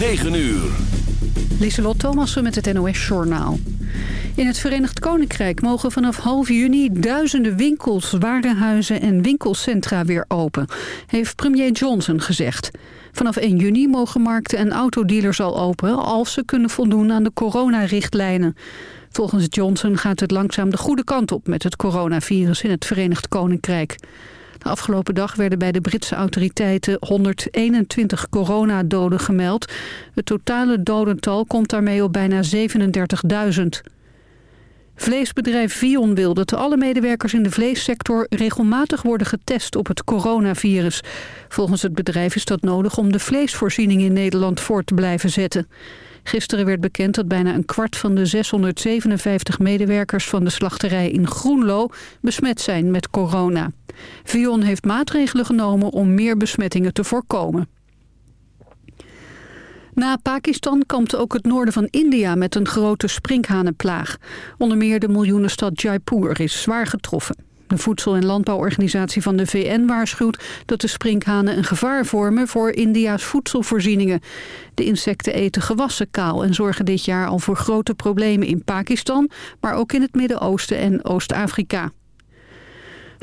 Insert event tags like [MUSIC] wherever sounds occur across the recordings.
9 uur. Lieselot Thomassen met het NOS-journaal. In het Verenigd Koninkrijk mogen vanaf half juni duizenden winkels, warenhuizen en winkelcentra weer open, heeft premier Johnson gezegd. Vanaf 1 juni mogen markten en autodealers al open als ze kunnen voldoen aan de coronarichtlijnen. Volgens Johnson gaat het langzaam de goede kant op met het coronavirus in het Verenigd Koninkrijk. De afgelopen dag werden bij de Britse autoriteiten 121 coronadoden gemeld. Het totale dodental komt daarmee op bijna 37.000. Vleesbedrijf Vion wil dat alle medewerkers in de vleessector regelmatig worden getest op het coronavirus. Volgens het bedrijf is dat nodig om de vleesvoorziening in Nederland voor te blijven zetten. Gisteren werd bekend dat bijna een kwart van de 657 medewerkers van de slachterij in Groenlo besmet zijn met corona. Vion heeft maatregelen genomen om meer besmettingen te voorkomen. Na Pakistan kampt ook het noorden van India met een grote sprinkhanenplaag. Onder meer de miljoenenstad Jaipur is zwaar getroffen. De Voedsel- en Landbouworganisatie van de VN waarschuwt dat de sprinkhanen een gevaar vormen voor India's voedselvoorzieningen. De insecten eten gewassen kaal en zorgen dit jaar al voor grote problemen in Pakistan, maar ook in het Midden-Oosten en Oost-Afrika.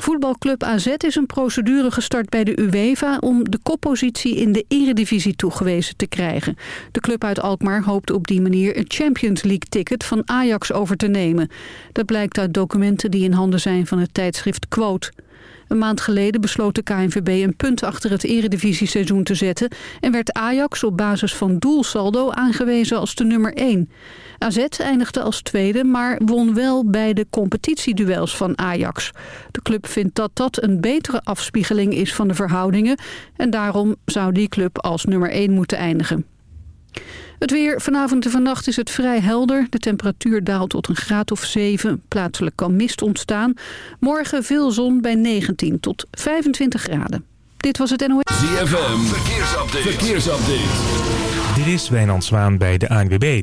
Voetbalclub AZ is een procedure gestart bij de UEFA... om de koppositie in de eredivisie toegewezen te krijgen. De club uit Alkmaar hoopt op die manier... een Champions League-ticket van Ajax over te nemen. Dat blijkt uit documenten die in handen zijn van het tijdschrift Quote. Een maand geleden besloot de KNVB een punt achter het eredivisie-seizoen te zetten... en werd Ajax op basis van doelsaldo aangewezen als de nummer 1. AZ eindigde als tweede, maar won wel bij de competitieduels van Ajax. De club vindt dat dat een betere afspiegeling is van de verhoudingen... en daarom zou die club als nummer 1 moeten eindigen. Het weer. Vanavond en vannacht is het vrij helder. De temperatuur daalt tot een graad of 7. Plaatselijk kan mist ontstaan. Morgen veel zon bij 19 tot 25 graden. Dit was het NOS. ZFM. Verkeersupdate. Verkeersupdate. Dit is Wijnand Zwaan bij de ANWB.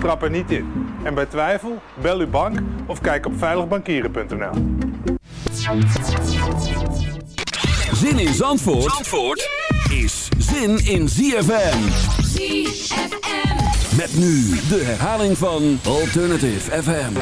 trap er niet in. En bij twijfel, bel uw bank of kijk op veiligbankieren.nl. Zin in Zandvoort, Zandvoort is zin in ZFM. ZFM. Met nu de herhaling van Alternative FM.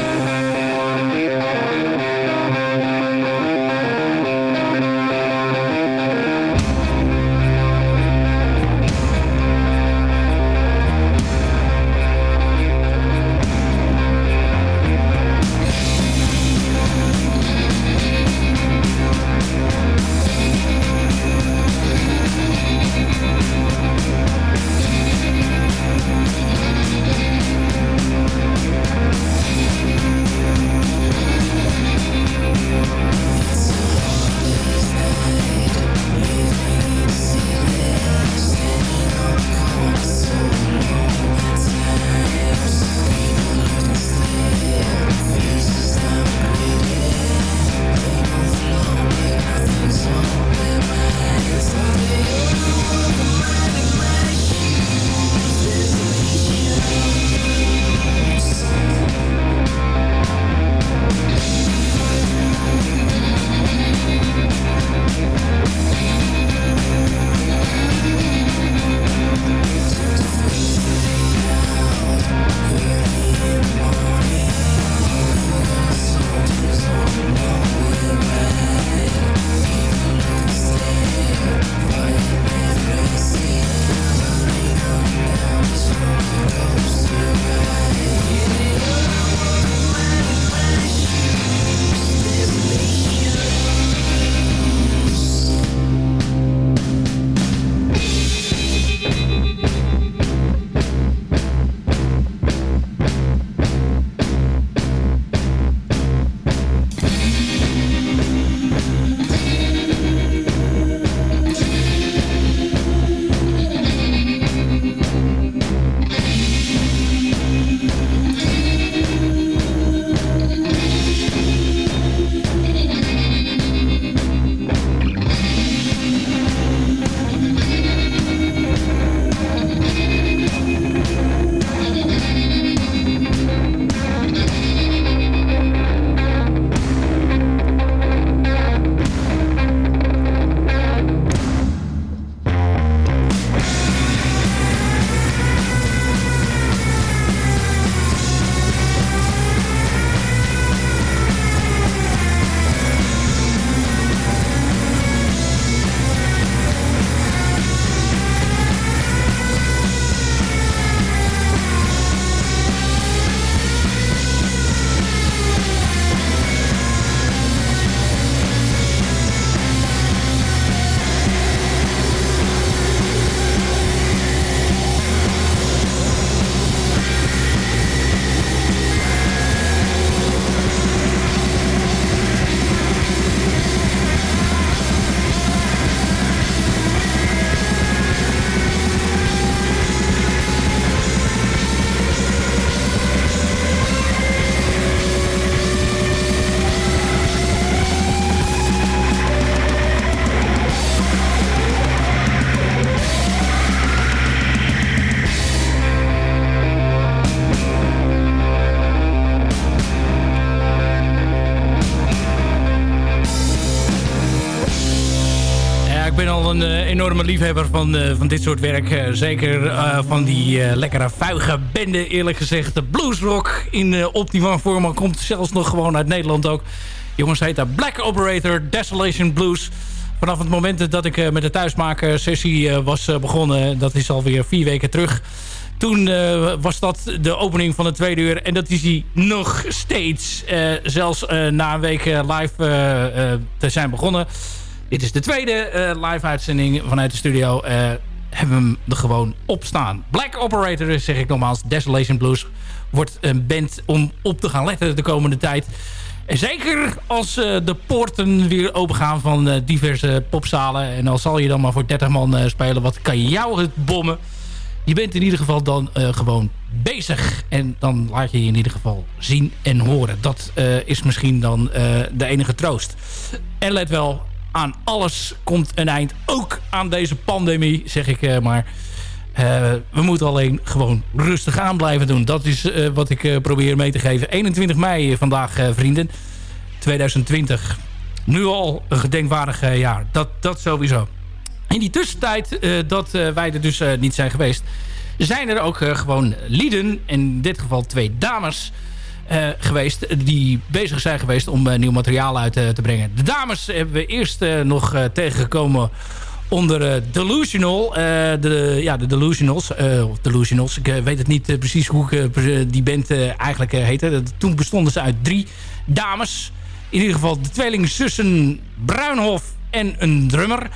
Enorme liefhebber van, van dit soort werk. zeker van die lekkere vuige bende, eerlijk gezegd. De bluesrock in optima forma komt zelfs nog gewoon uit Nederland ook. Jongens heet daar Black Operator Desolation Blues. Vanaf het moment dat ik met de thuismaker sessie was begonnen... dat is alweer vier weken terug... Toen was dat de opening van de tweede uur. En dat is hij nog steeds. zelfs na een week live te zijn begonnen. Dit is de tweede uh, live uitzending vanuit de studio. Uh, hebben we hem er gewoon op staan. Black Operator, zeg ik nogmaals. Desolation Blues wordt een band om op te gaan letten de komende tijd. En zeker als uh, de poorten weer opengaan van diverse popzalen. En al zal je dan maar voor 30 man spelen. Wat kan jou het bommen? Je bent in ieder geval dan gewoon bezig. En dan laat je je in ieder geval zien en horen. Dat is misschien dan de enige troost. En let wel, aan alles komt een eind. Ook aan deze pandemie, zeg ik uh, maar. Uh, we moeten alleen gewoon rustig aan blijven doen. Dat is uh, wat ik probeer mee te geven. 21 mei vandaag, vrienden. 2020. Nu al een gedenkwaardig jaar. Dat, dat sowieso. In die tussentijd dat wij er dus niet zijn geweest... zijn er ook gewoon lieden, in dit geval twee dames... Uh, geweest die bezig zijn geweest om uh, nieuw materiaal uit uh, te brengen. De dames hebben we eerst nog tegengekomen onder Delusional. de, ja, de Delusionals. of Delusionals. Ik weet het niet precies hoe ik, die band eigenlijk heette. Toen bestonden ze uit drie dames. In ieder geval de tweelingzussen Bruinhof en een drummer.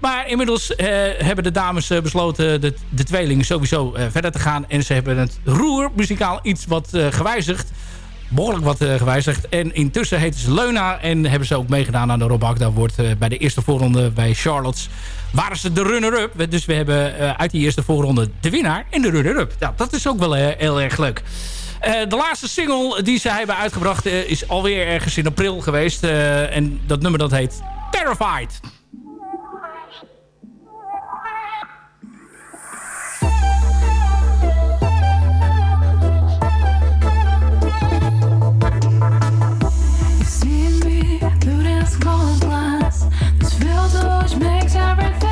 Maar inmiddels hebben de dames besloten de, de tweelingen sowieso verder te gaan. En ze hebben het roer muzikaal iets wat gewijzigd behoorlijk wat gewijzigd. En intussen heten ze Leuna en hebben ze ook meegedaan aan de Rob Daar wordt bij de eerste voorronde bij Charlottes waren ze de runner-up. Dus we hebben uit die eerste voorronde de winnaar en de runner-up. Ja, dat is ook wel heel erg leuk. de laatste single die ze hebben uitgebracht is alweer ergens in april geweest. en dat nummer dat heet Terrified. George makes everything.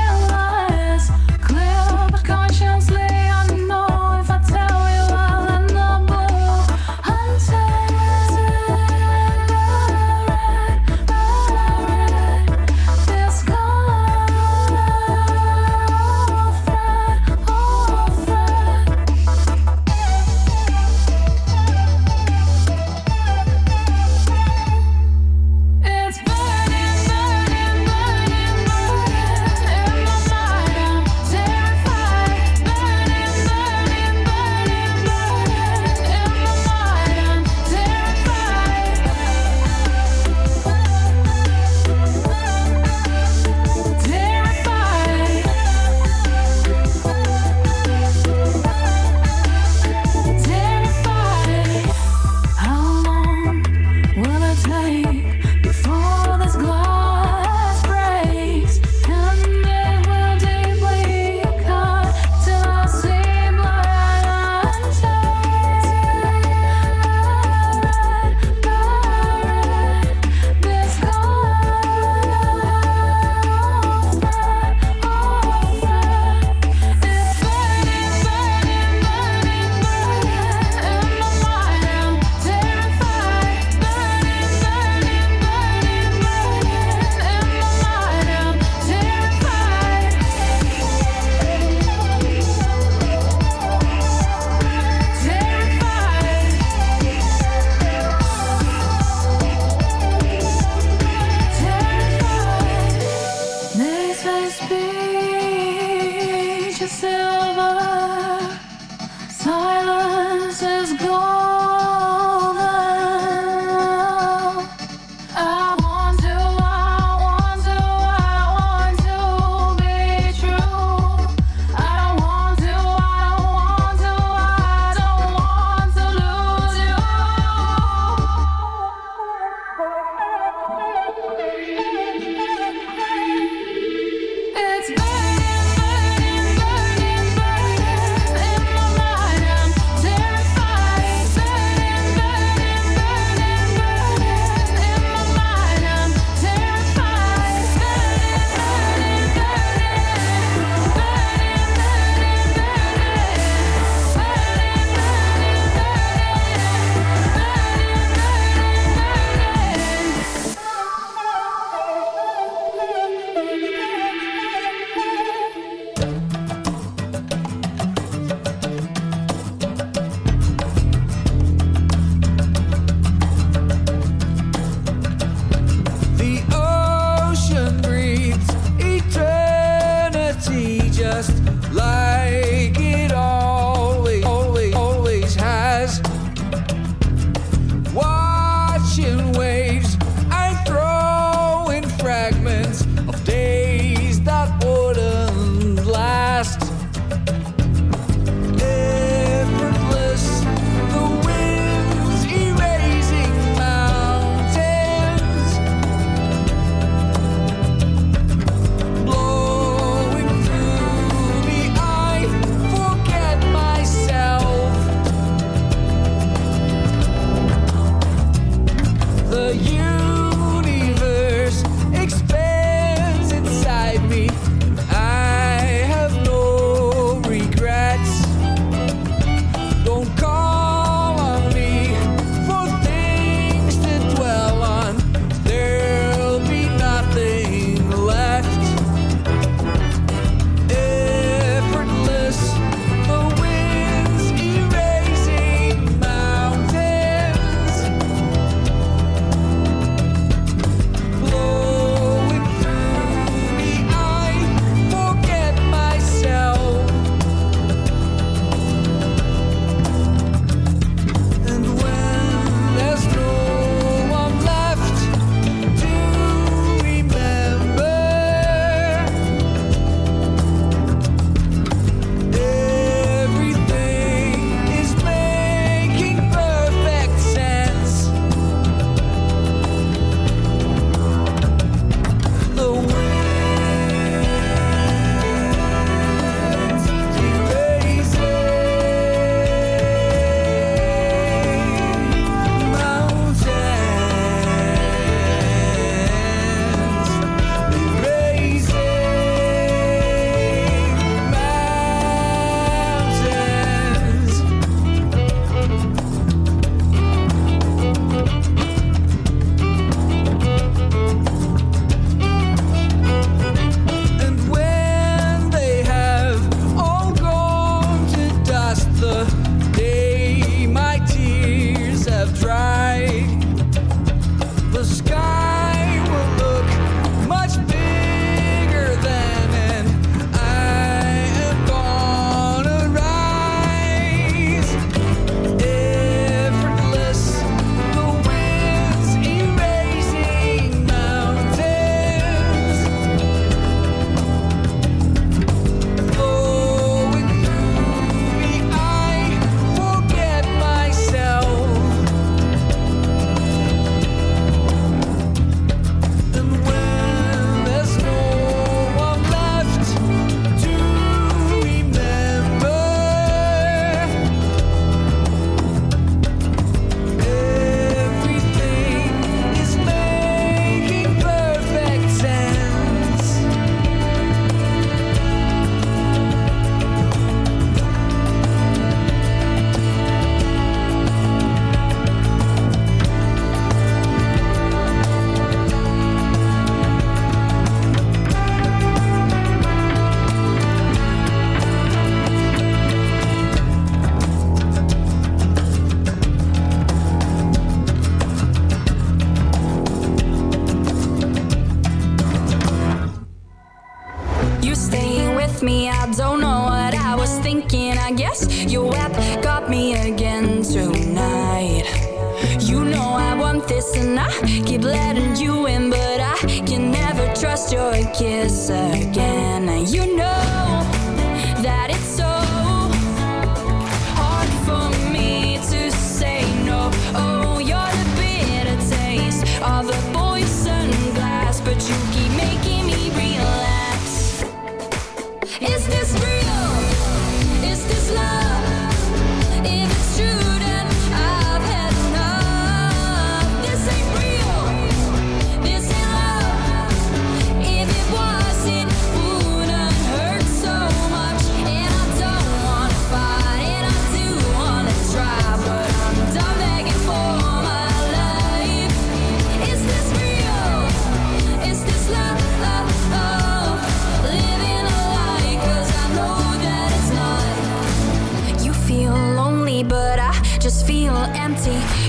see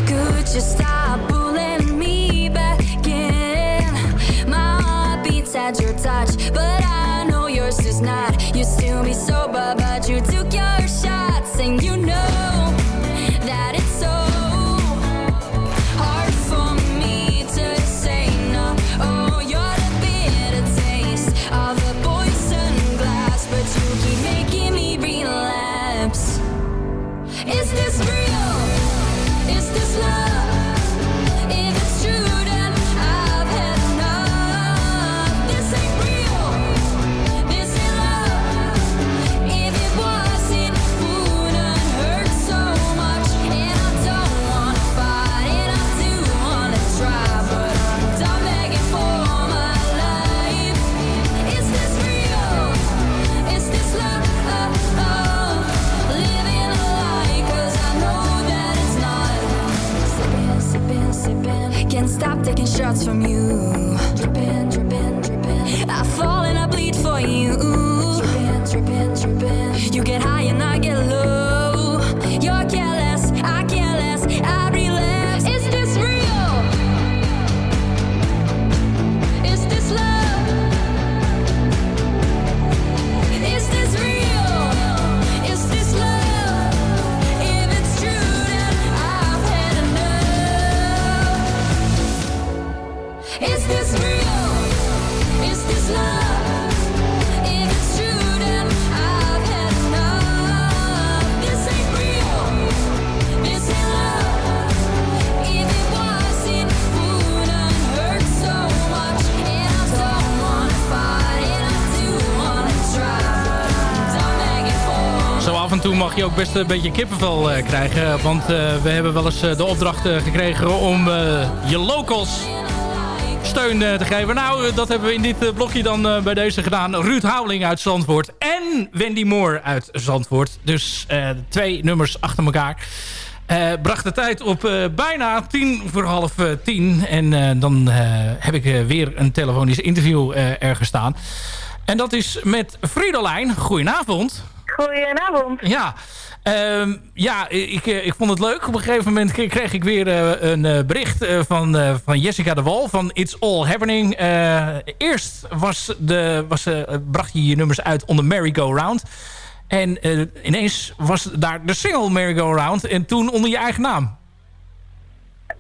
en toe mag je ook best een beetje kippenvel eh, krijgen. Want eh, we hebben wel eens eh, de opdracht gekregen om je locals steun te geven. Nou, dat hebben we in dit blokje dan bij deze gedaan. Ruud Houweling uit Zandvoort en Wendy Moore uit Zandvoort. Dus twee nummers achter elkaar. Bracht de tijd op bijna tien voor half tien. En dan heb ik weer een telefonisch interview ergens staan. En dat is met Fridolijn. Goedenavond. Goedenavond. Ja, ehm, ja ik, eh, ik vond het leuk. Op een gegeven moment kreeg ik weer eh, een eh, bericht van, van Jessica de Wal van It's All Happening. Eerst was de, was, bracht je je nummers uit onder Merry Go Round. En ineens was daar de single Merry Go Round en toen onder je eigen naam.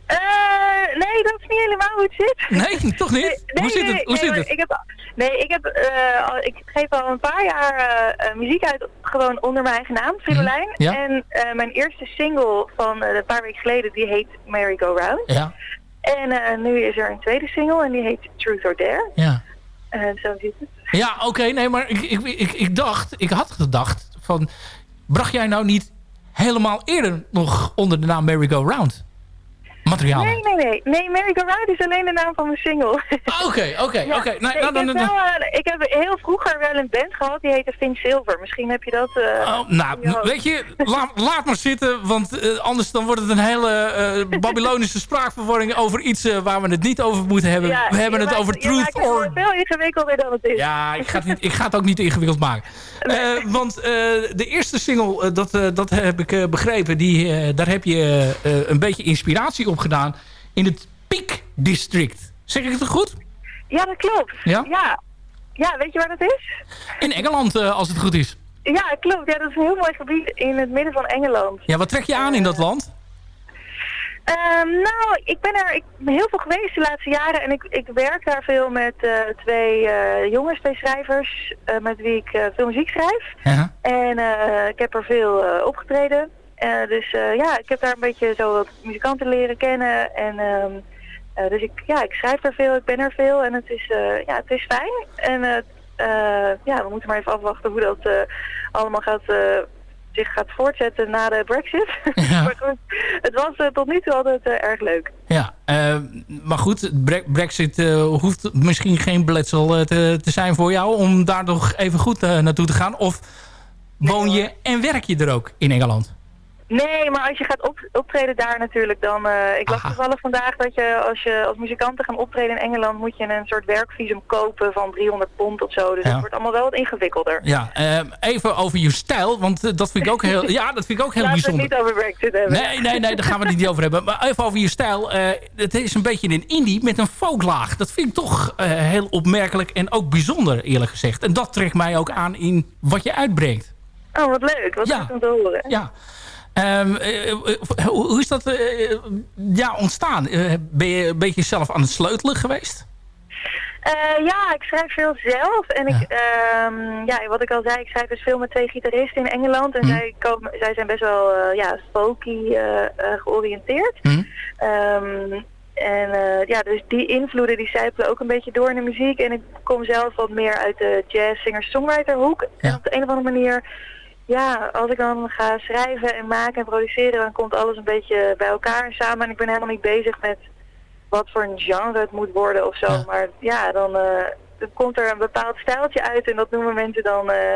Eh, nee, dat is niet helemaal hoe het zit. Nee, [LAUGHS] toch niet? Nee, hoe zit het? Hoe nee, zit het? Ik heb, nee, ik, heb, eh, al- ik geef al een paar jaar eh, muziek uit gewoon onder mijn eigen naam, Fridolijn. Mhm, ja. En mijn eerste single van een paar weken geleden, die heet Merry Go Round. Ja, En nu is er een tweede single en die heet Truth or Dare. ja. En zo zit het. Ja, oké, nee, maar ik, ik, ik, ik dacht, ik had gedacht van, bracht jij nou niet helemaal eerder nog onder de naam Merry Go Round materiaal? Nee, nee, nee. Nee, Merry Go Round is alleen de naam van mijn single. Oké, oké, [LAUGHS] Ja. oké. Ik, heb heel vroeger wel een band gehad, die heette Finn Silver. Misschien heb je dat... eh, Oh, nou, je weet je, laat, [LAUGHS] laat maar zitten, want eh, anders dan wordt het een hele eh, Babylonische [LAUGHS] spraakverwarring over iets waar we het niet over moeten hebben. Ja, we hebben het maakt- over truth maakt het or... veel ingewikkelder dan het is. Ja, ik ga, het niet, ik ga het ook niet ingewikkeld maken. Want de eerste single, dat, dat heb ik begrepen, die, daar heb je een beetje inspiratie op gedaan in het Peak District. Zeg ik het goed? Ja, dat klopt. Ja? Ja, Ja, weet je waar dat is? In Engeland, eh, als het goed is. Ja, klopt. Ja, dat is een heel mooi gebied in het midden van Engeland. Ja, wat trek je aan in dat land? Ehm, nou, ik ben er ik ben heel veel geweest de laatste jaren en ik, ik werk daar veel met eh, twee eh, jongens, twee schrijvers, met wie ik veel muziek schrijf. Ja. En ik heb er veel opgetreden. Eh, dus eh, ja, ik heb daar een beetje zo wat muzikanten leren kennen. En ehm, eh, dus ik, ja, ik schrijf er veel, ik ben er veel en het is, ja, het is fijn. En ja, we moeten maar even afwachten hoe dat allemaal gaat, zich gaat voortzetten na de brexit. [LAUGHS] Ja. maar goed, het was tot nu toe altijd erg leuk. Ja, maar goed, Bre- Brexit hoeft misschien geen beletsel eh, te, te zijn voor jou om daar nog even goed naartoe te gaan. Of woon je en werk je er ook in Engeland? Nee, maar als je gaat op, optreden daar natuurlijk, dan... eh, ik las toevallig vandaag dat je als je als muzikanten gaan optreden in Engeland... moet je een soort werkvisum kopen van 300 pond of zo. Dus Ja. het wordt allemaal wel wat ingewikkelder. Ja, eh, even over je stijl, want eh, dat vind ik ook heel, [LAUGHS] ja, dat vind ik ook heel Laten we het bijzonder. niet over Brexit hebben. Nee, nee, nee, daar gaan we het niet over hebben. Maar even over je stijl. eh, het is een beetje een indie met een folklaag. Dat vind ik toch heel opmerkelijk en ook bijzonder, eerlijk gezegd. En dat trekt mij ook aan in wat je uitbrengt. Oh, wat leuk. Wat Ja. goed om te horen. Ja. Ehm, eh, eh, hoe hoe is dat eh, ja, ontstaan? Eh, ben je een beetje zelf aan het sleutelen geweest? Eh, ja, ik schrijf veel zelf. En ik, ehm, ja, wat ik al zei, ik schrijf dus veel met twee gitaristen in Engeland. En Hm. zij, komen, zij zijn best wel eh, ja, folky eh, eh, georiënteerd. Hm? Ehm, en eh, ja, dus die invloeden die zijpelen ook een beetje door in de muziek. En ik kom zelf wat meer uit de jazz singer-songwriter hoek. En op de een of andere manier, ja, als ik dan ga schrijven en maken en produceren, dan komt alles een beetje bij elkaar en samen. En ik ben helemaal niet bezig met wat voor een genre het moet worden of zo. Ja. Maar ja, dan, eh, komt er een bepaald stijltje uit en dat noemen mensen dan eh,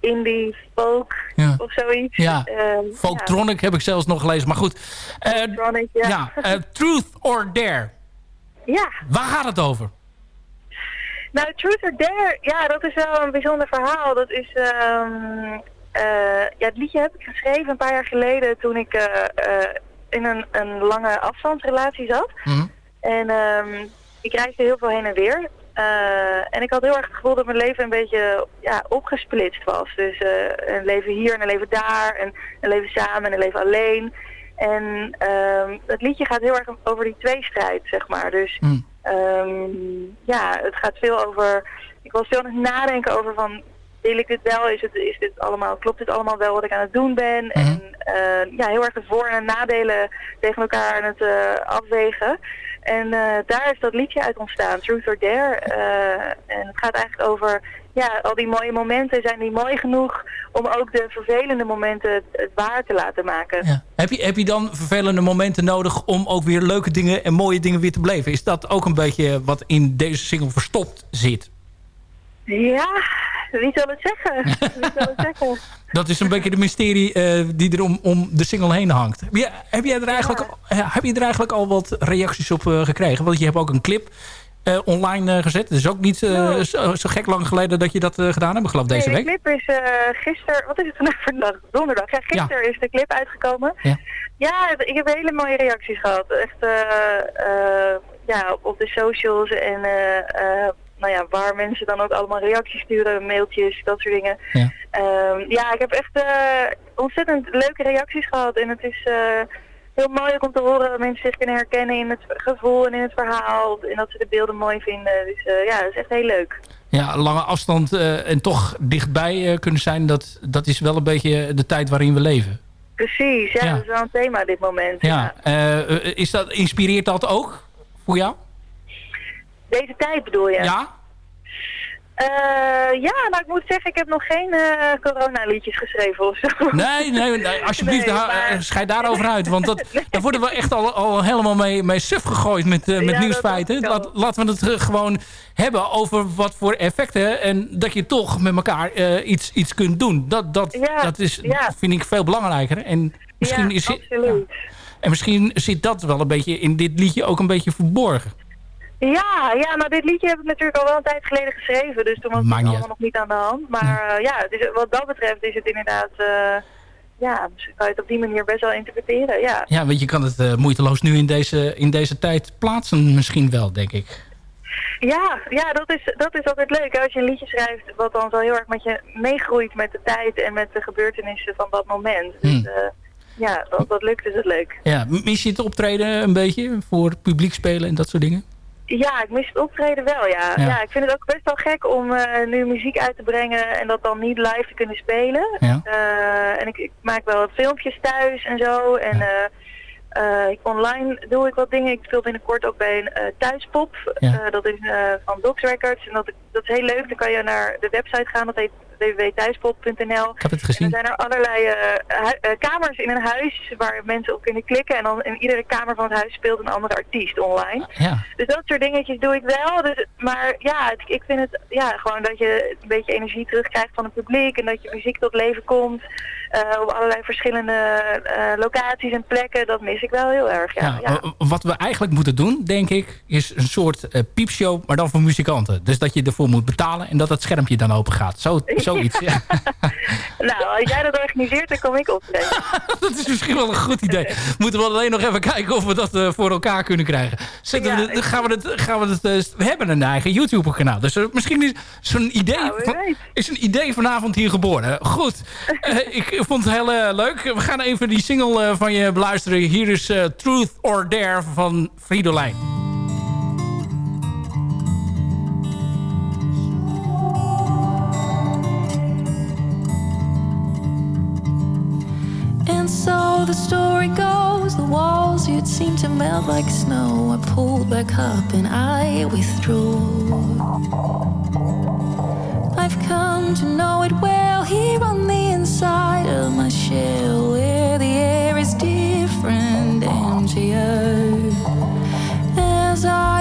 indie, folk Ja. of zoiets. Ja, Ehm, Folktronic heb ik zelfs nog gelezen. Maar goed, Eh, ja, Tronic, ja. ja, eh, Truth or Dare. ja. Waar gaat het over? Nou, Truth or Dare, ja, dat is wel een bijzonder verhaal. Dat is, eh, ja, het liedje heb ik geschreven een paar jaar geleden toen ik eh, eh, in een, een lange afstandsrelatie zat. Hm? En ehm, ik reisde heel veel heen en weer. En ik had heel erg het gevoel dat mijn leven een beetje ja, opgesplitst was. Dus een leven hier en een leven daar. En een leven samen en een leven alleen. En ehm, het liedje gaat heel erg over die tweestrijd, zeg maar. Dus Hm. Ehm, ja, het gaat veel over. Ik was veel aan het nadenken over van. Wil ik dit wel? Is, het, is dit allemaal, klopt dit allemaal wel wat ik aan het doen ben? En eh, ja, heel erg de voor- en nadelen tegen elkaar aan het eh, afwegen. En eh, daar is dat liedje uit ontstaan, Truth or Dare. Eh, en het gaat eigenlijk over, ja, al die mooie momenten, zijn die mooi genoeg om ook de vervelende momenten het, het waar te laten maken? Ja. Heb, je, heb je dan vervelende momenten nodig om ook weer leuke dingen en mooie dingen weer te beleven? Is dat ook een beetje wat in deze single verstopt zit? Ja, wie zal het zeggen? Wie zal het zeggen? [LAUGHS] Dat is een beetje de mysterie eh, die er om, om de single heen hangt. Heb, je, heb, jij er eigenlijk, eh, heb je er eigenlijk al wat reacties op eh, gekregen? Want je hebt ook een clip online gezet. Het is ook niet zo, zo gek lang geleden dat je dat gedaan hebt. Ik geloof deze nee, week. de clip is gisteren, wat is het vandaag voor dag? Donderdag. Ja, gisteren is de clip uitgekomen. Ja. Ja, ik heb hele mooie reacties gehad. Echt, ja, op de socials en nou ja, waar mensen dan ook allemaal reacties sturen, mailtjes, dat soort dingen. Ja. Ehm, ja, ik heb echt eh, ontzettend leuke reacties gehad en het is... eh, Heel mooi om te horen dat mensen zich kunnen herkennen in het gevoel en in het verhaal. En dat ze de beelden mooi vinden. Dus eh, ja, dat is echt heel leuk. Ja, lange afstand en toch dichtbij kunnen zijn. Dat, dat is wel een beetje de tijd waarin we leven. Precies, ja, Ja. dat is wel een thema dit moment. Ja. eh, is dat, inspireert dat ook voor jou? Deze tijd bedoel je? Ja? Eh, ja, nou ik moet zeggen, ik heb nog geen eh coronaliedjes geschreven of zo. Nee, nee, nee alsjeblieft, Nee, maar- eh, scheid daarover uit. Want dat, [LAUGHS] daar worden we echt al, al helemaal mee, mee suf gegooid met, met Ja, nieuwsfeiten. Laat, laten we het gewoon hebben over wat voor effecten... en dat je toch met elkaar iets, iets kunt doen. Dat, dat, Ja, dat is, ja. vind ik veel belangrijker. En misschien, ja, is, absoluut. en misschien zit dat wel een beetje in dit liedje ook een beetje verborgen. Ja, ja, nou dit liedje heb ik natuurlijk al wel een tijd geleden geschreven. Dus toen was het allemaal nog niet aan de hand. Maar eh, ja, wat dat betreft is het inderdaad... eh, ja, misschien kan je het op die manier best wel interpreteren, ja. Ja, want je kan het eh, moeiteloos nu in deze, in deze tijd plaatsen misschien wel, denk ik. Ja, ja dat, is, dat is altijd leuk. Als je een liedje schrijft wat dan zo heel erg met je meegroeit met de tijd en met de gebeurtenissen van dat moment. Dus Hmm. ja, dat, dat lukt is het leuk. Ja, mis je het optreden een beetje voor publiek spelen en dat soort dingen? Ja, ik mis het optreden wel, ja. Ja. ja. ik vind het ook best wel gek om eh, nu muziek uit te brengen en dat dan niet live te kunnen spelen. Ja. Eh, en ik, ik maak wel filmpjes thuis en zo. En Ja. Eh, online doe ik wat dingen. Ik speel binnenkort ook bij een eh, thuispop. Ja. Eh, dat is van Docs Records. En dat, dat is heel leuk. Dan kan je naar de website gaan. Dat heet www.thuispop.nl. Ik heb het En er gezien. zijn er allerlei kamers in een huis waar mensen op kunnen klikken. En dan in iedere kamer van het huis speelt een andere artiest online. Ja. Dus dat soort dingetjes doe ik wel. Dus, maar ja, het- ik vind het ja, gewoon dat je een beetje energie terugkrijgt van het publiek. En dat je muziek tot leven komt. Eh, op allerlei verschillende eh, locaties en plekken. Dat mis ik wel heel erg. Ja, Ja, ja. Wat we eigenlijk moeten doen, denk ik, is een soort eh, piepshow, maar dan voor muzikanten. Dus dat je ervoor moet betalen en dat het schermpje dan open gaat. Zo, [LAUGHS] zoiets. Ja. [LAUGHS] Nou, als jij dat organiseert, dan kom ik optreden. [LAUGHS] dat is misschien wel een goed idee. Moeten we alleen nog even kijken of we dat voor elkaar kunnen krijgen. Zetten we gaan we het, gaan we het, we hebben een eigen YouTube kanaal. Dus misschien is zo'n idee, Nou, van- is een idee vanavond hier geboren. Goed, ik vond het heel eh, leuk. We gaan even die single eh, van je beluisteren. Hier is eh, Truth or Dare van Fridolijn. And so the story goes, the walls you'd seem to melt like snow. I pulled back up and I withdrew. I've come to know it well here on the inside of my shell, where the air is different, emptier. As I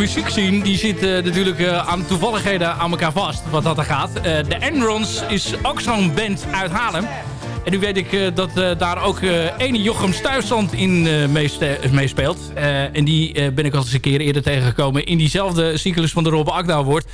muziekscene... die zit eh, natuurlijk eh, aan toevalligheden aan elkaar vast, wat dat er gaat. Eh, de Enrons is ook zo'n band uit Haarlem. En nu weet ik dat daar ook ene Jochem Stuifzand in meespeelt. En die ben ik al eens een keer eerder tegengekomen... in diezelfde cyclus van de Robbe Akda Award.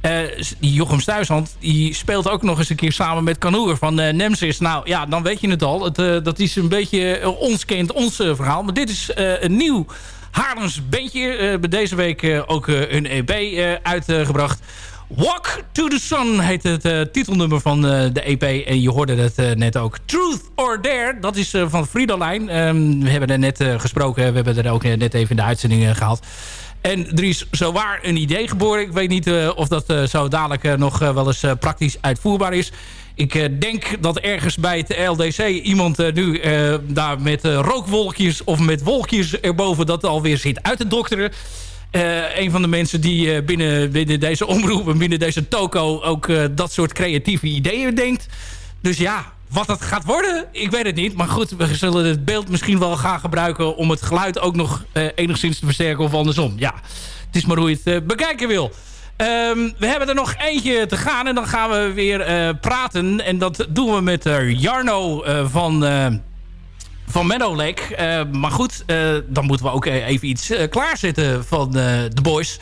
Eh, die Jochem Stuifzand die speelt ook nog eens een keer samen met Canoer van eh, Nemesis. Nou ja, dan weet je het al. Het, dat is een beetje ons kent, ons verhaal. Maar dit is een nieuw Haarlems bandje. Eh, bij deze week eh, ook eh, een EP eh, uitgebracht. Walk to the Sun heet het eh, titelnummer van eh, de EP. En je hoorde het eh, net ook. Truth or Dare, dat is eh, van Fridolijn. Ehm, we hebben er net eh, gesproken. We hebben er ook eh, net even in de uitzending eh, gehaald. En er is zowaar een idee geboren. Ik weet niet eh, of dat eh, zo dadelijk eh, nog wel eens praktisch uitvoerbaar is. Ik denk dat ergens bij het LDC iemand nu daar met rookwolkjes of met wolkjes erboven dat alweer zit uit te dokteren. Eh, een van de mensen die binnen, binnen deze omroep en binnen deze toko ook dat soort creatieve ideeën denkt. Dus ja, wat het gaat worden, ik weet het niet. Maar goed, we zullen het beeld misschien wel gaan gebruiken... om het geluid ook nog eh, enigszins te versterken of andersom. Ja, het is maar hoe je het eh, bekijken wil. Ehm, we hebben er nog eentje te gaan en dan gaan we weer eh, praten. En dat doen we met Jarno van... van Meadow Lake. Maar goed, dan moeten we ook even iets klaarzetten van de boys.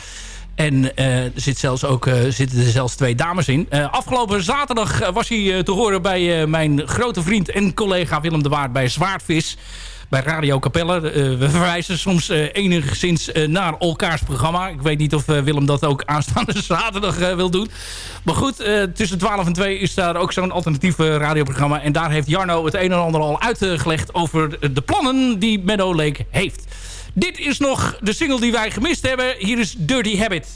En eh, er zit zelfs ook, eh, zitten er zelfs twee dames in. Eh, afgelopen zaterdag was hij te horen bij mijn grote vriend en collega Willem de Waard bij Zwaardvis. Bij Radio Capelle. We verwijzen soms enigszins naar elkaars programma. Ik weet niet of Willem dat ook aanstaande [LAUGHS] zaterdag wil doen. Maar goed, tussen 12 en 2 is daar ook zo'n alternatief radioprogramma. En daar heeft Jarno het een en ander al uitgelegd over de plannen die Meadow Lake heeft. Dit is nog de single die wij gemist hebben. Hier is Dirty Habit.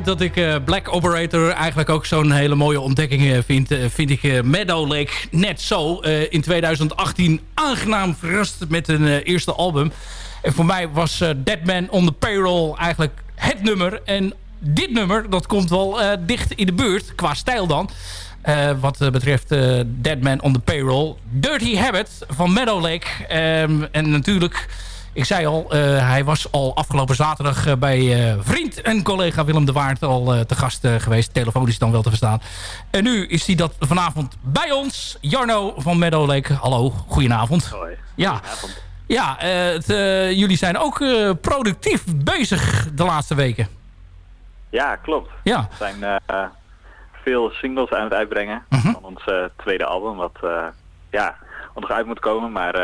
Dat ik eh, Black Operator eigenlijk ook zo'n hele mooie ontdekking eh, vind... eh, vind ik Meadow Lake net zo in 2018 aangenaam verrast met een eerste album. En voor mij was Dead Man on the Payroll eigenlijk het nummer. En dit nummer, dat komt wel dicht in de buurt, qua stijl dan. Wat betreft eh, Dead Man on the Payroll. Dirty Habit van Meadow Lake. Ehm, en natuurlijk, ik zei al, eh, hij was al afgelopen zaterdag eh, bij eh, vriend en collega Willem de Waard al te gast geweest. Telefonisch dan wel te verstaan. En nu is hij dat vanavond bij ons. Jarno van Meadow Lake. Hallo, goedenavond. Hoi. Ja, ja het, eh, jullie zijn ook productief bezig de laatste weken. Ja, klopt. Ja. We zijn veel singles aan het uitbrengen Mhm. van ons tweede album. Wat ja, nog uit moet komen, maar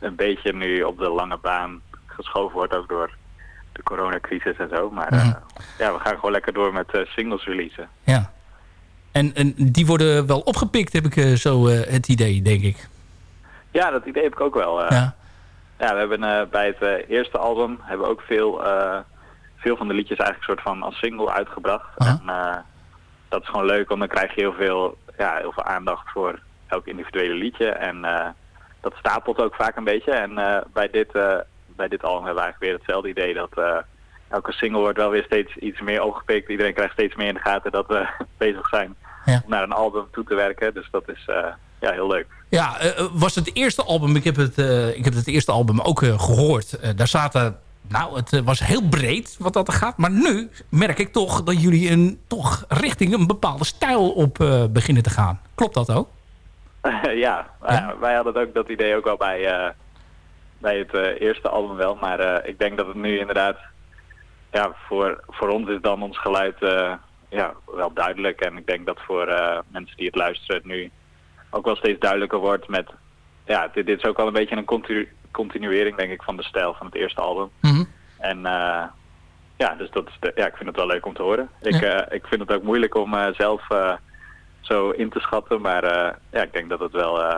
een beetje nu op de lange baan geschoven wordt ook door de coronacrisis en zo. Maar eh, Mhm. ja, we gaan gewoon lekker door met eh, singles releasen. Ja. En, en die worden wel opgepikt, heb ik eh, zo eh, het idee, denk ik. Ja, dat idee heb ik ook wel. eh. Ja. Ja, we hebben eh, bij het eh, eerste album hebben we ook veel, eh, veel van de liedjes eigenlijk soort van als single uitgebracht. En eh, dat is gewoon leuk, want dan krijg je heel veel, ja, heel veel aandacht voor elk individuele liedje. En eh, dat stapelt ook vaak een beetje. En eh, bij, dit, eh, bij dit album hebben we eigenlijk weer hetzelfde idee dat eh, elke single wordt wel weer steeds iets meer opgepikt. Iedereen krijgt steeds meer in de gaten dat we [LAUGHS] bezig zijn Ja. om naar een album toe te werken. Dus dat is ja, heel leuk. Ja, was het eerste album, ik heb het, ik heb het eerste album ook eh, gehoord. Eh, daar zaten, nou, het was heel breed wat dat er gaat. Maar nu merk ik toch dat jullie een, toch richting een bepaalde stijl op beginnen te gaan. Klopt dat ook? [LAUGHS] ja, ja, wij hadden het ook dat idee ook al bij, eh, bij het eh, eerste album wel. Maar eh, ik denk dat het nu inderdaad, ja, voor, voor ons is dan ons geluid eh, ja, wel duidelijk. En ik denk dat voor eh, mensen die het luisteren het nu ook wel steeds duidelijker wordt met, ja, dit, dit is ook wel een beetje een continu continuering denk ik van de stijl van het eerste album. Mhm. En eh, ja, dus dat is de, ja, ik vind het wel leuk om te horen. Ik, Ja. eh, ik vind het ook moeilijk om eh, zelf eh, zo in te schatten, maar eh, ja, ik denk dat het wel eh,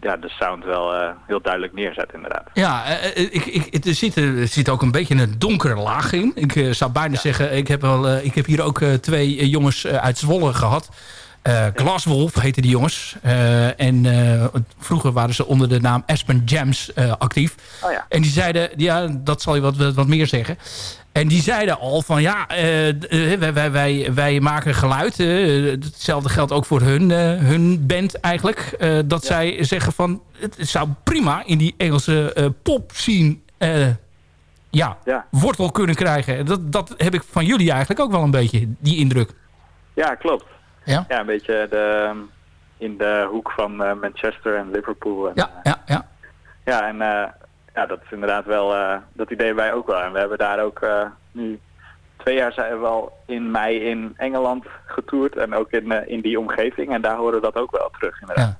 ja, de sound wel eh, heel duidelijk neerzet inderdaad. Ja, eh, ik, ik, er, zit, er zit ook een beetje een donkere laag in. Ik zou bijna zeggen, ik heb, wel, ik heb hier ook twee jongens uit Zwolle gehad. Eh Glaswolf heten die jongens. En vroeger waren ze onder de naam Aspen Jams actief. Oh ja. En die zeiden, ja, dat zal je wat, wat meer zeggen. En die zeiden al van ja, eh, wij, wij, wij, wij maken geluid. eh, hetzelfde geldt ook voor hun, hun band eigenlijk. dat zij zeggen van het zou prima in die Engelse pop scene ja, Ja. wortel kunnen krijgen. Dat, dat heb ik van jullie eigenlijk ook wel een beetje, die indruk. Ja, klopt. Ja? Ja, een beetje de, in de hoek van Manchester en Liverpool. En, Ja, ja, ja. Ja, en ja, dat is inderdaad wel, eh, dat idee wij ook wel. En we hebben daar ook eh, nu twee jaar zijn we al in mei in Engeland getoerd en ook in, eh, in die omgeving. En daar horen we dat ook wel terug inderdaad.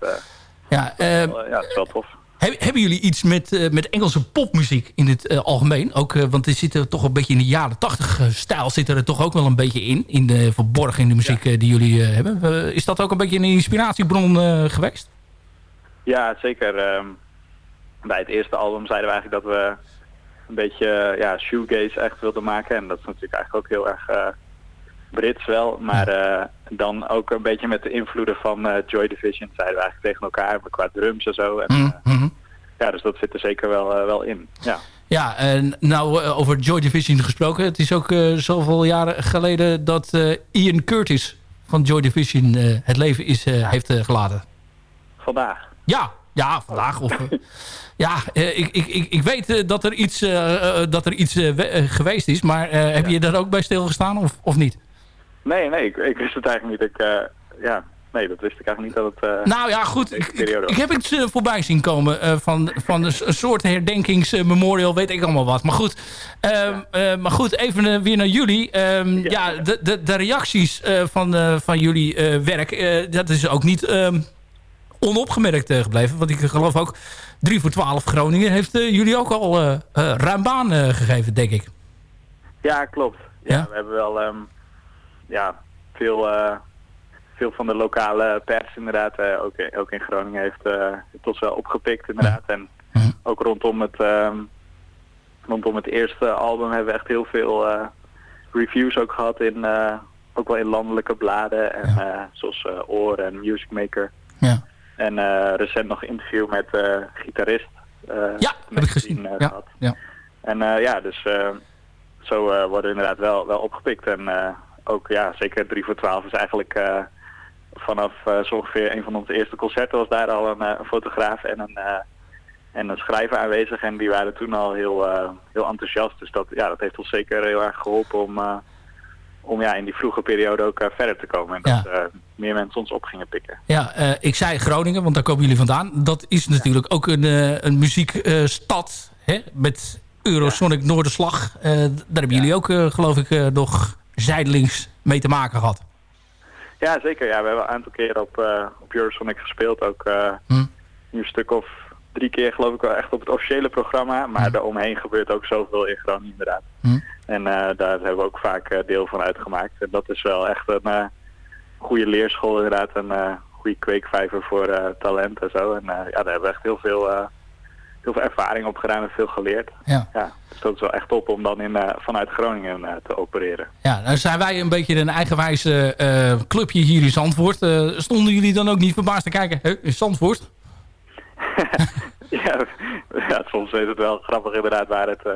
Ja, ja, ja het is wel tof. Heb- hebben jullie iets met, met Engelse popmuziek in het algemeen? Ook, want er zit er toch een beetje in de jaren tachtig stijl zit er toch ook wel een beetje in. In de verborgen in de muziek die jullie hebben. Is dat ook een beetje een inspiratiebron geweest? Ja, zeker. ehm, bij het eerste album zeiden we eigenlijk dat we een beetje eh, ja, shoegaze echt wilden maken. En dat is natuurlijk eigenlijk ook heel erg eh, Brits wel. Maar eh, dan ook een beetje met de invloeden van Joy Division zeiden we eigenlijk tegen elkaar. Qua drums en zo. En, Mhm, mhm. ja, dus dat zit er zeker wel, wel in. Ja. Ja, en nou over Joy Division gesproken. Het is ook zoveel jaren geleden dat Ian Curtis van Joy Division het leven is, heeft gelaten. Vandaag. Ja, ja, vandaag. Of, [LAUGHS] ja, eh, ik, ik, ik, ik weet eh, dat er iets, eh, dat er iets we- geweest is. Maar heb je daar ook bij stilgestaan of, of niet? Nee, nee, ik, ik wist het eigenlijk niet. Ik, ja, nee, dat wist ik eigenlijk niet dat het... eh, Nou ja, goed. Ik, ik, periode ik heb het voorbij zien komen van, van een, soort herdenkingsmemorial, weet ik allemaal wat. Maar goed, ehm, eh, maar goed even weer naar jullie. Ehm, ja, de, de, de reacties van, van jullie werk, dat is ook niet ehm, onopgemerkt eh, gebleven. Want ik geloof ook 3 voor 12 Groningen heeft eh, jullie ook al eh, ruim baan gegeven, denk ik. Ja, klopt. Ja, Ja? we hebben wel ehm, ja, veel, veel van de lokale pers inderdaad, ook, in- ook in Groningen, heeft, ons wel opgepikt inderdaad. En ook rondom het, ehm, rondom het eerste album hebben we echt heel veel reviews ook gehad in, ook wel in landelijke bladen, en, zoals eh, Oor en Music Maker. En eh, recent nog interview met eh gitarist. eh, Ja, heb ik gezien. Ja. En ja, dus zo worden we inderdaad wel, wel opgepikt. En ook ja, zeker 3 voor 12 is eigenlijk vanaf zo ongeveer een van onze eerste concerten was daar al een, een fotograaf en een, en een schrijver aanwezig. En die waren toen al heel, heel enthousiast. Dus dat, ja, dat heeft ons zeker heel erg geholpen om, om ja, in die vroege periode ook eh, verder te komen. En dat eh, meer mensen ons op gingen pikken. Ja, eh, ik zei Groningen, want daar komen jullie vandaan. Dat is natuurlijk ook een, een muziekstad hè, met Eurosonic Noorderslag. Eh, daar hebben jullie ook, geloof ik, nog zijdelings mee te maken gehad. Ja, zeker. Ja, we hebben een aantal keer op, op Eurosonic gespeeld. Ook Hm. een stuk of drie keer geloof ik wel echt op het officiële programma. Maar daaromheen gebeurt ook zoveel in Groningen inderdaad. Hm. En eh, daar hebben we ook vaak eh, deel van uitgemaakt. En dat is wel echt een eh, goede leerschool inderdaad. Een goede kweekvijver voor talent en zo. En ja, daar hebben we echt heel veel, heel veel ervaring op gedaan en veel geleerd. Ja. dus dat is wel echt top om dan in, vanuit Groningen te opereren. Ja, nou zijn wij een beetje een eigenwijze clubje hier in Zandvoort. Stonden jullie dan ook niet verbaasd te kijken? Huh, in Zandvoort? Ja, ja, soms is het wel grappig inderdaad waar het, eh,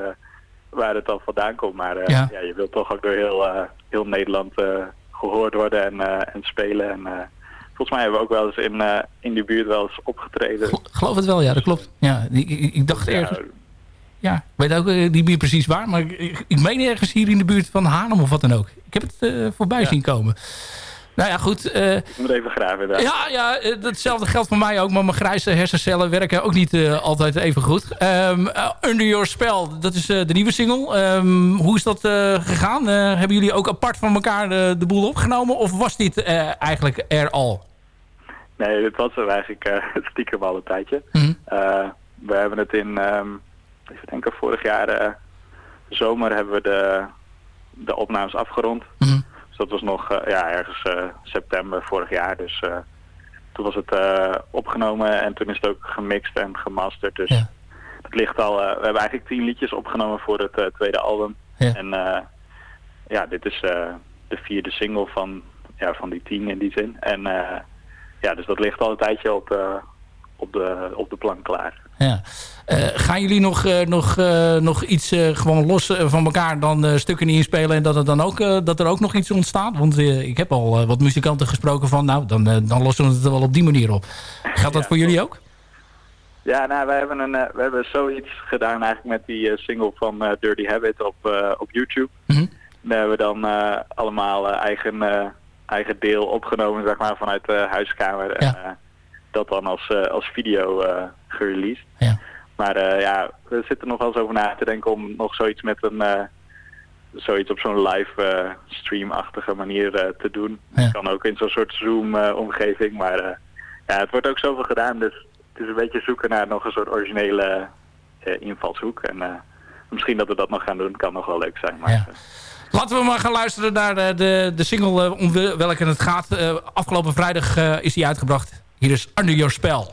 waar het dan vandaan komt. Maar eh, Ja. ja. je wilt toch ook door heel, eh, heel Nederland eh, gehoord worden en, en spelen. En, volgens mij hebben we ook wel eens in, in die buurt wel eens opgetreden. Geloof het wel, ja, dat klopt. Ja, ik, ik, ik dacht ergens... Ja, ik weet ook niet meer precies waar. Maar ik, ik meen ergens hier in de buurt van Haarlem of wat dan ook. Ik heb het voorbij zien komen. Nou ja, goed. eh, Ik moet even graven ja, ja, eh, datzelfde geldt voor mij ook. Maar mijn grijze hersencellen werken ook niet eh, altijd even goed. Ehm, eh, Under Your Spell, dat is de nieuwe single. Ehm, hoe is dat gegaan? Hebben jullie ook apart van elkaar de, de boel opgenomen? Of was dit eigenlijk er al? Nee, dit was er eigenlijk [LAUGHS] stiekem al een tijdje. Mhm. We hebben het in, ehm even denken, vorig jaar zomer hebben we de, de opnames afgerond. Mhm. Dat was nog eh, ja, ergens eh, september vorig jaar. Dus eh, toen was het opgenomen en toen is het ook gemixt en gemasterd. Dus Ja. het ligt al, we hebben eigenlijk tien liedjes opgenomen voor het tweede album. Ja. En ja, dit is de vierde single van, ja, van die tien in die zin. En ja, dus dat ligt al een tijdje op, op, de, op de plank klaar. Ja. Eh, gaan jullie nog, eh, nog, eh, nog iets gewoon los van elkaar dan stukken inspelen en dat, er dan ook, dat er ook nog iets ontstaat? Want ik heb al wat muzikanten gesproken van, nou, dan, dan lossen we het wel op die manier op. Geldt dat Ja, voor jullie ook? Ja, nou, we hebben, een, we hebben zoiets gedaan eigenlijk met die single van Dirty Habit op, op YouTube. Mhm. Daar hebben we dan allemaal eigen, eigen deel opgenomen, zeg maar, vanuit de huiskamer. En Ja. Dat dan als, eh, als video eh gereleased. Ja. Maar eh, ja, we zitten nog wel eens over na te denken om nog zoiets met een... zoiets op zo'n live eh, stream-achtige manier te doen. Ja. Kan ook in zo'n soort Zoom-omgeving, maar ja, het wordt ook zoveel gedaan, dus het is een beetje zoeken naar nog een soort originele invalshoek. En misschien dat we dat nog gaan doen, kan nog wel leuk zijn. Maar, Ja. Laten we maar gaan luisteren naar de, de, de single om we- welke het gaat. Afgelopen vrijdag is die uitgebracht. Hier is Under Your Spell.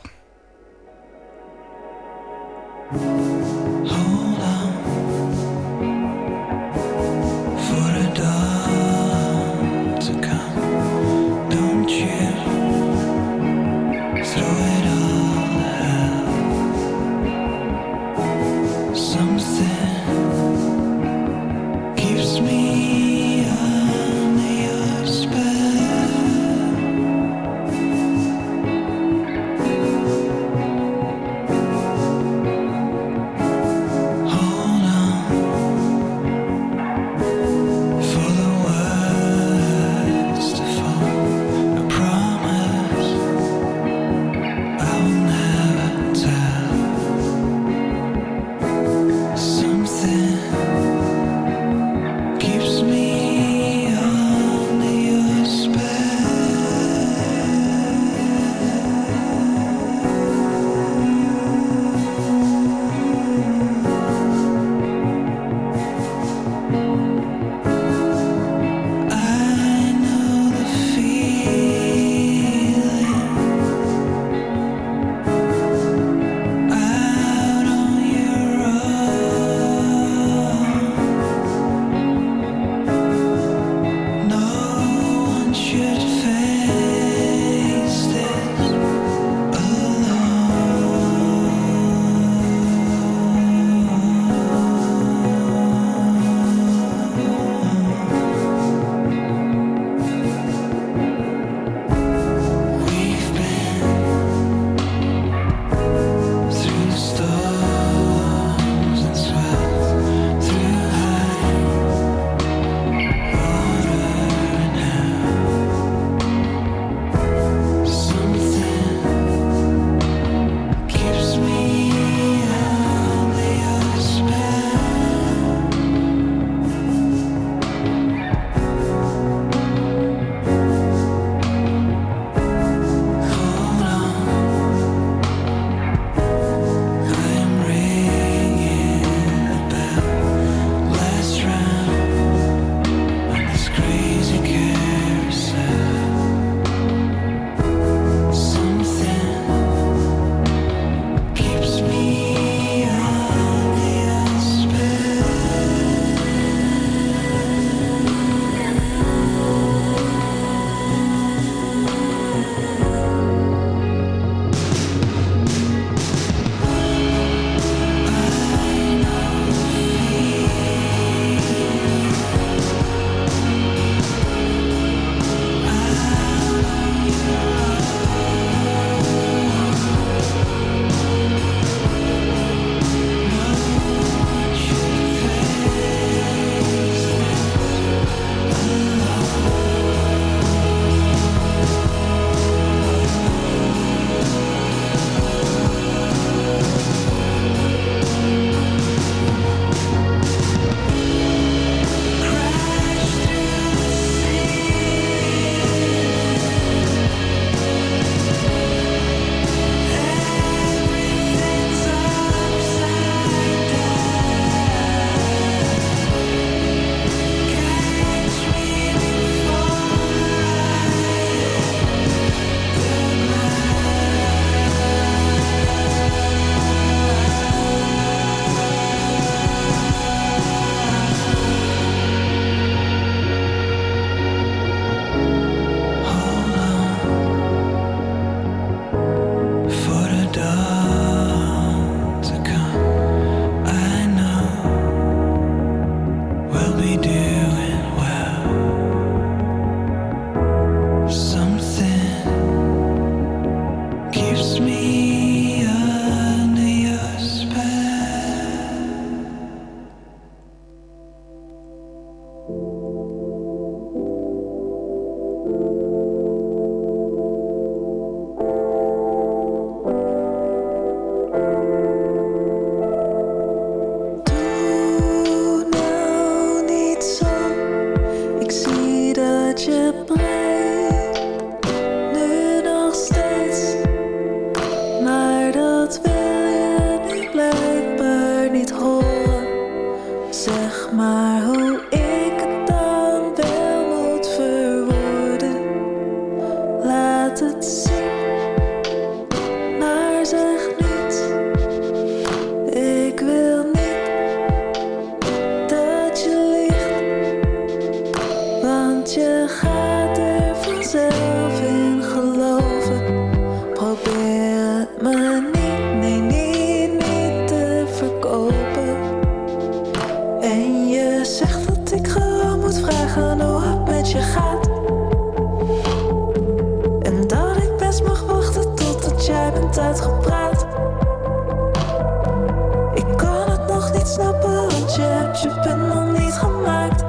Je punt nog niet gemaakt.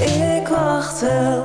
Ik wacht wel.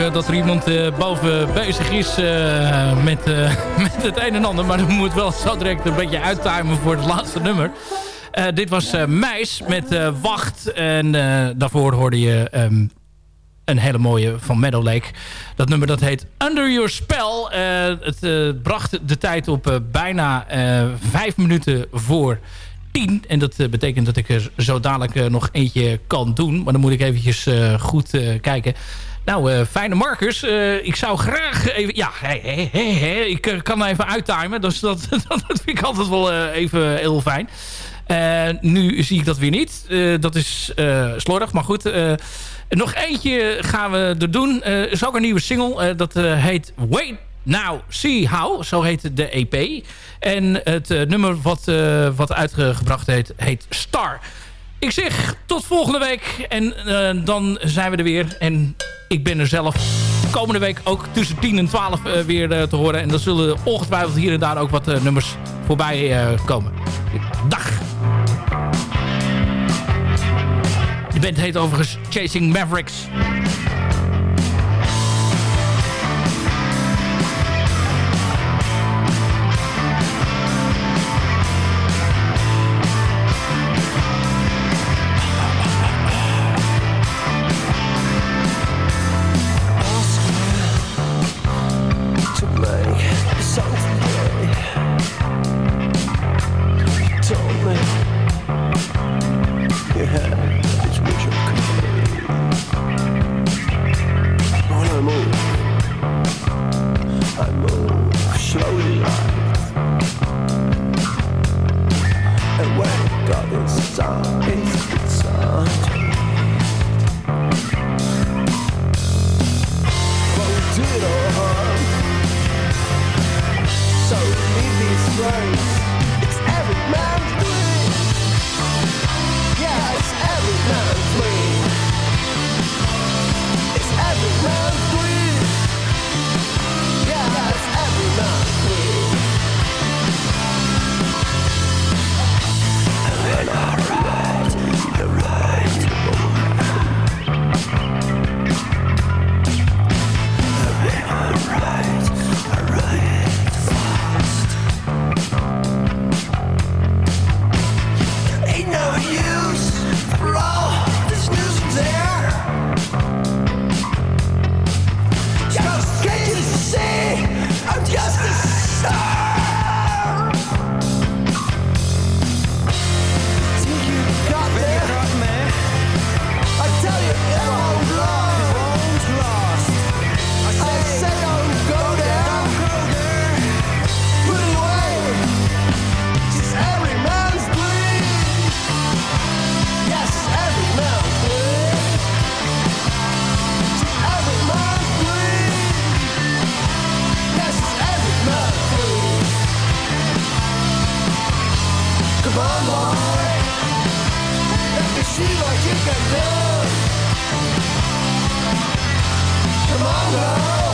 Eh, dat er iemand eh, boven bezig is eh, met, [LAUGHS] met het een en ander. Maar dan moet wel zo direct een beetje uittimen voor het laatste nummer. Dit was Meis met Wacht. En daarvoor hoorde je ehm, een hele mooie van Meadow Lake. Dat nummer dat heet Under Your Spell. Het bracht de tijd op bijna vijf minuten voor tien. En dat betekent dat ik er zo dadelijk nog eentje kan doen. Maar dan moet ik eventjes goed kijken. Nou, eh, fijne markers. Eh, ik zou graag even... Ja, hey, hey, hey, ik eh, kan even uittimen. Dus dat, [LAUGHS] dat vind ik altijd wel even heel fijn. Nu zie ik dat weer niet. Dat is slordig, maar goed. Nog eentje gaan we er doen. Is ook een nieuwe single. Dat heet Wait Now See How. Zo heet de EP. En het nummer wat, wat uitgebracht heet, heet Star. Ik zeg tot volgende week. En eh, dan zijn we er weer. En ik ben er zelf komende week ook tussen 10 en 12 eh, weer eh, te horen. En dan zullen ongetwijfeld hier en daar ook wat nummers voorbij komen. Dag! De band heet overigens Chasing Mavericks. come on, boy. Let me see what you can do. Come on, girl.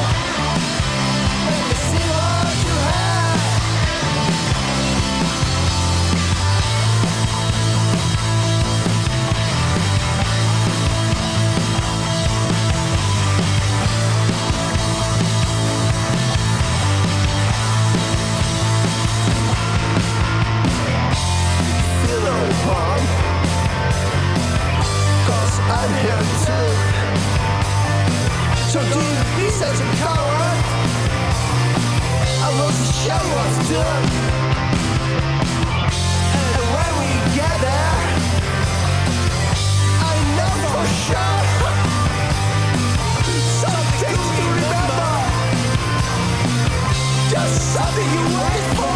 such a coward. I want to show what's done. And when we get there, I know for sure. [LAUGHS] Something to remember. Just something you wait for.